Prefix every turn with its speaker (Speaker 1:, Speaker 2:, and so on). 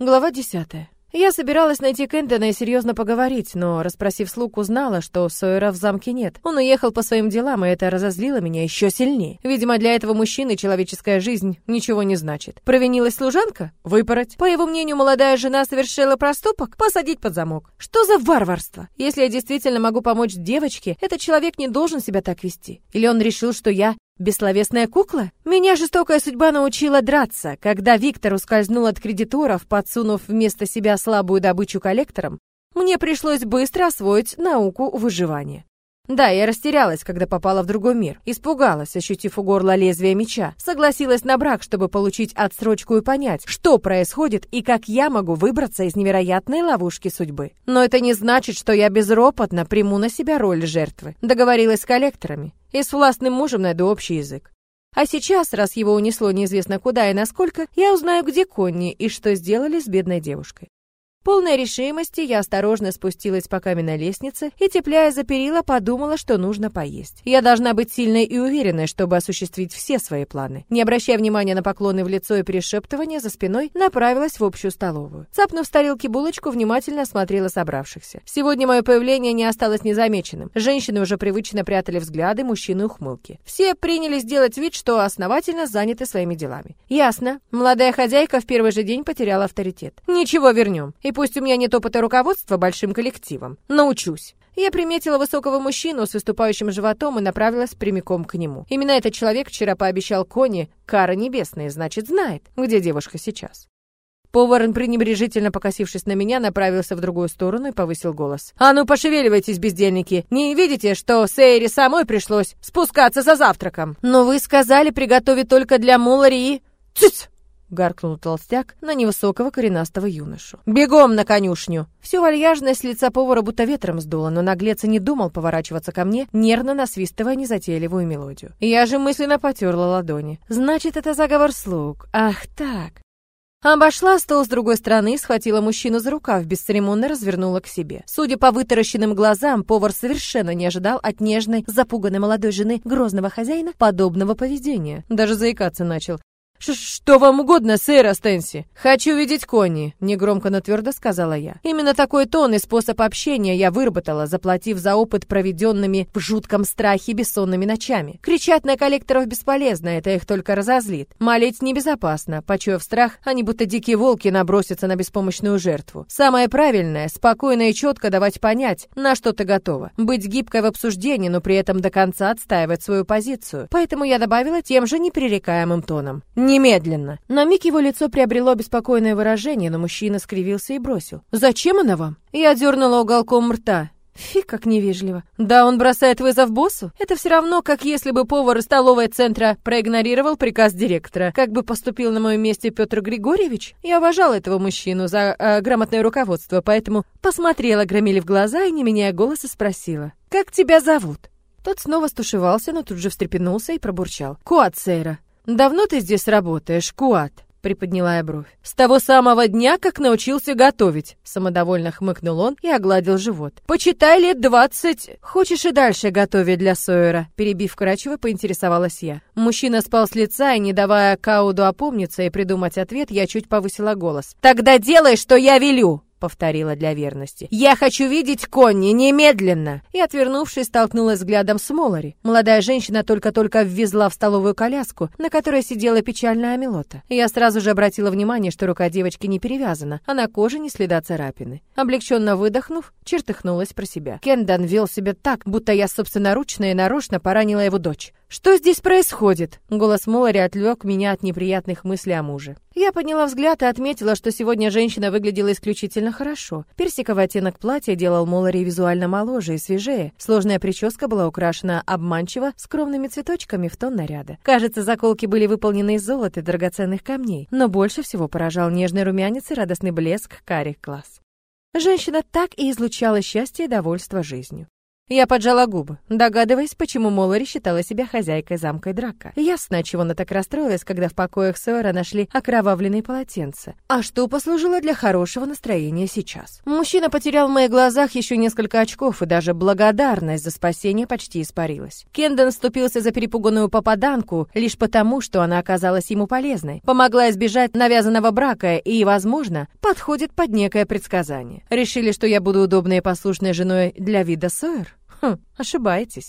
Speaker 1: Глава десятая. Я собиралась найти Кентона и серьезно поговорить, но, расспросив слуг, узнала, что Сойера в замке нет. Он уехал по своим делам, и это разозлило меня еще сильнее. Видимо, для этого мужчины человеческая жизнь ничего не значит. Провинилась служанка? Выпороть. По его мнению, молодая жена совершила проступок? Посадить под замок. Что за варварство? Если я действительно могу помочь девочке, этот человек не должен себя так вести. Или он решил, что я Бессловесная кукла? Меня жестокая судьба научила драться. Когда Виктор ускользнул от кредиторов, подсунув вместо себя слабую добычу коллекторам, мне пришлось быстро освоить науку выживания. Да, я растерялась, когда попала в другой мир. Испугалась, ощутив у горла лезвие меча. Согласилась на брак, чтобы получить отсрочку и понять, что происходит и как я могу выбраться из невероятной ловушки судьбы. Но это не значит, что я безропотно приму на себя роль жертвы. Договорилась с коллекторами. И с властным мужем найду общий язык. А сейчас, раз его унесло неизвестно куда и насколько, я узнаю, где Конни и что сделали с бедной девушкой. Полной решимости я осторожно спустилась по каменной лестнице и, тепляя за перила, подумала, что нужно поесть. Я должна быть сильной и уверенной, чтобы осуществить все свои планы. Не обращая внимания на поклоны в лицо и перешептывания за спиной, направилась в общую столовую. Цапнув с тарелки булочку, внимательно осмотрела собравшихся. Сегодня мое появление не осталось незамеченным. Женщины уже привычно прятали взгляды, мужчины ухмылки. Все принялись делать вид, что основательно заняты своими делами. Ясно. Молодая хозяйка в первый же день потеряла авторитет. Ничего, вернем. И пусть у меня нет опыта руководства большим коллективом. Научусь. Я приметила высокого мужчину с выступающим животом и направилась прямиком к нему. Именно этот человек вчера пообещал Кони кара небесная, значит, знает, где девушка сейчас. Повар, пренебрежительно покосившись на меня, направился в другую сторону и повысил голос. «А ну, пошевеливайтесь, бездельники! Не видите, что Сейре самой пришлось спускаться за завтраком? Но вы сказали приготовить только для Мулари и...» «Цыц!» — гаркнул толстяк на невысокого коренастого юношу. «Бегом на конюшню!» Всю вальяжность лица повара будто ветром сдуло, но наглец и не думал поворачиваться ко мне, нервно насвистывая незатейливую мелодию. Я же мысленно потерла ладони. «Значит, это заговор слуг. Ах так!» Обошла стол с другой стороны, схватила мужчину за рукав, бесцеремонно развернула к себе. Судя по вытаращенным глазам, повар совершенно не ожидал от нежной, запуганной молодой жены грозного хозяина подобного поведения. Даже заикаться начал. «Что вам угодно, сэр Астенси?» «Хочу видеть Конни», — негромко, но твердо сказала я. Именно такой тон и способ общения я выработала, заплатив за опыт проведенными в жутком страхе бессонными ночами. Кричать на коллекторов бесполезно, это их только разозлит. Молить небезопасно. Почуяв страх, они будто дикие волки набросятся на беспомощную жертву. Самое правильное — спокойно и четко давать понять, на что ты готова. Быть гибкой в обсуждении, но при этом до конца отстаивать свою позицию. Поэтому я добавила тем же непререкаемым тоном. Немедленно. На миг его лицо приобрело беспокойное выражение, но мужчина скривился и бросил. «Зачем она вам?» Я дернула уголком рта. Фи, как невежливо. Да, он бросает вызов боссу? Это все равно, как если бы повар столовой центра проигнорировал приказ директора. Как бы поступил на моем месте Петр Григорьевич? Я уважала этого мужчину за э, грамотное руководство, поэтому посмотрела Громиле в глаза и, не меняя голоса, спросила. «Как тебя зовут?» Тот снова стушевался, но тут же встрепенулся и пробурчал. «Куат, «Давно ты здесь работаешь, Куат?» — приподняла я бровь. «С того самого дня, как научился готовить», — самодовольно хмыкнул он и огладил живот. «Почитай лет двадцать. Хочешь и дальше готовить для Сойера?» Перебив Крачева, поинтересовалась я. Мужчина спал с лица, и, не давая Кауду опомниться и придумать ответ, я чуть повысила голос. «Тогда делай, что я велю!» Повторила для верности. «Я хочу видеть Конни немедленно!» И, отвернувшись, столкнулась взглядом с Молари. Молодая женщина только-только ввезла в столовую коляску, на которой сидела печальная Амилота. Я сразу же обратила внимание, что рука девочки не перевязана, а на коже не следа царапины. Облегченно выдохнув, чертыхнулась про себя. Кендан вел себя так, будто я собственноручно и нарочно поранила его дочь. «Что здесь происходит?» Голос Молари отвлек меня от неприятных мыслей о муже. Я подняла взгляд и отметила, что сегодня женщина выглядела исключительно хорошо. Персиковый оттенок платья делал Молари визуально моложе и свежее. Сложная прическа была украшена обманчиво скромными цветочками в тон наряда. Кажется, заколки были выполнены из золота и драгоценных камней, но больше всего поражал нежный румянец и радостный блеск карих глаз. Женщина так и излучала счастье и довольство жизнью. Я поджала губы, догадываясь, почему Моллари считала себя хозяйкой замка Драка. Ясно, чего она так расстроилась, когда в покоях Сойера нашли окровавленные полотенца. А что послужило для хорошего настроения сейчас? Мужчина потерял в моих глазах еще несколько очков, и даже благодарность за спасение почти испарилась. Кендон вступился за перепуганную попаданку лишь потому, что она оказалась ему полезной, помогла избежать навязанного брака и, возможно, подходит под некое предсказание. Решили, что я буду удобной и послушной женой для вида Сойер? Хм, ошибаетесь.